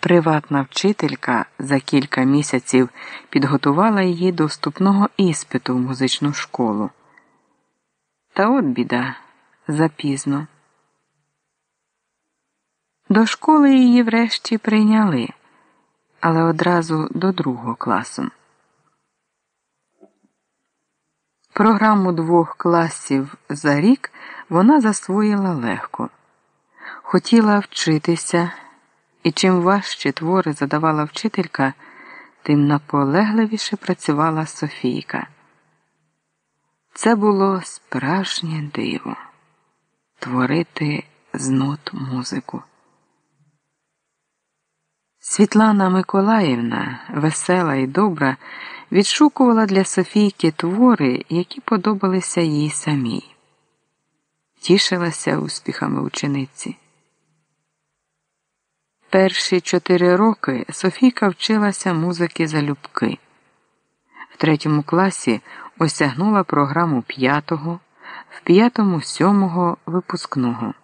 Приватна вчителька за кілька місяців підготувала її до вступного іспиту в музичну школу. Та от біда запізно. До школи її врешті прийняли, але одразу до другого класу. Програму двох класів за рік вона засвоїла легко, хотіла вчитися, і чим важче твори задавала вчителька, тим наполегливіше працювала Софійка. Це було справжнє диво творити з нот музику. Світлана Миколаївна, весела і добра, відшукувала для Софійки твори, які подобалися їй самій, тішилася успіхами учениці. Перші чотири роки Софійка вчилася музики залюбки. В третьому класі осягнула програму п'ятого, в п'ятому сьомого випускного.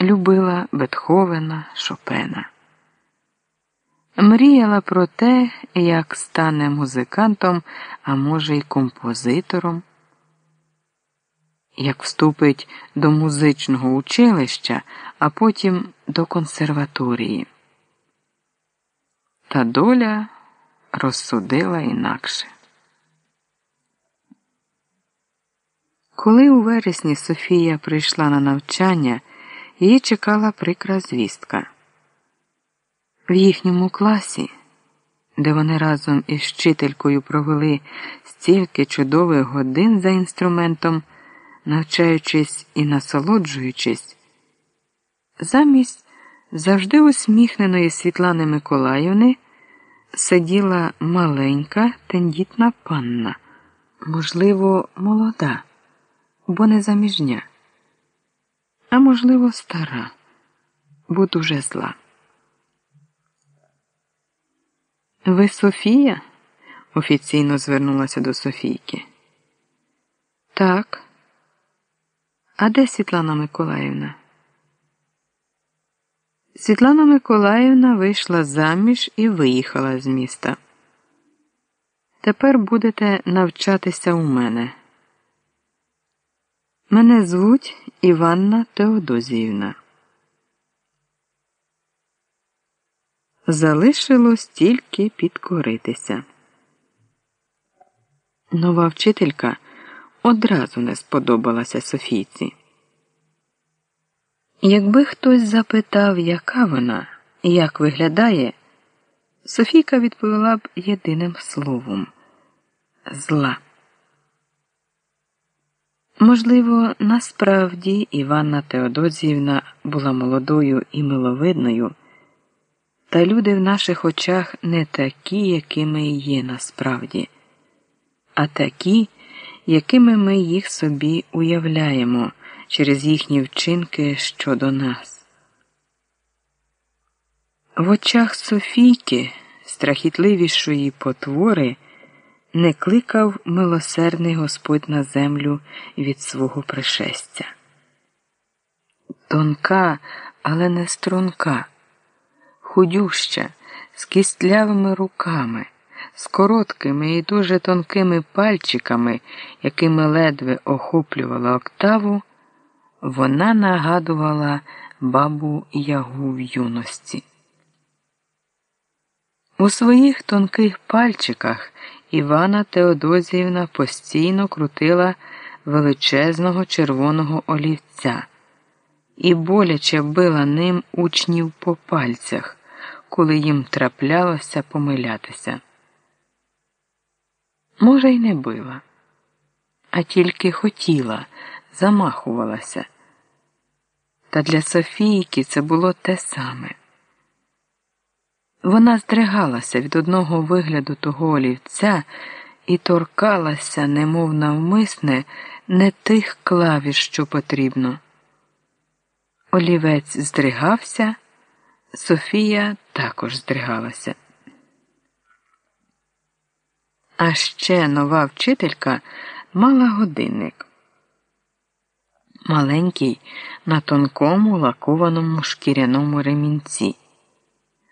Любила Бетховена, Шопена. Мріяла про те, як стане музикантом, а може, й композитором, як вступить до музичного училища, а потім до консерваторії. Та доля розсудила інакше. Коли у вересні Софія прийшла на навчання, її чекала прикра звістка. В їхньому класі, де вони разом із вчителькою провели стільки чудових годин за інструментом, навчаючись і насолоджуючись, замість завжди усміхненої Світлани Миколаївни сиділа маленька тендітна панна, можливо, молода, бо не заміжня, а можливо, стара, бо дуже зла. Ви Софія? офіційно звернулася до Софійки. Так. А де Світлана Миколаївна? Світлана Миколаївна вийшла заміж і виїхала з міста. Тепер будете навчатися у мене. Мене звуть Іванна Теодозіївна. Залишилось тільки підкоритися. Нова вчителька одразу не сподобалася Софійці. Якби хтось запитав, яка вона і як виглядає, Софійка відповіла б єдиним словом зла. Можливо, насправді Іванна Теодозіївна була молодою і миловидною, та люди в наших очах не такі, якими є насправді, а такі, якими ми їх собі уявляємо через їхні вчинки щодо нас. В очах Софійки, страхітливішої потвори, не кликав милосердний Господь на землю від свого пришестя. Тонка, але не струнка, худюща, з кістлявими руками, з короткими і дуже тонкими пальчиками, якими ледве охоплювала октаву, вона нагадувала бабу ягу в юності. У своїх тонких пальчиках Івана Теодозіївна постійно крутила величезного червоного олівця і боляче била ним учнів по пальцях, коли їм траплялося помилятися. Може, й не била, а тільки хотіла, замахувалася. Та для Софійки це було те саме. Вона здригалася від одного вигляду того олівця і торкалася, немов навмисне, не тих клавіш, що потрібно. Олівець здригався, Софія також здригалася. А ще нова вчителька мала годинник. маленький на тонкому лакованому шкіряному ремінці.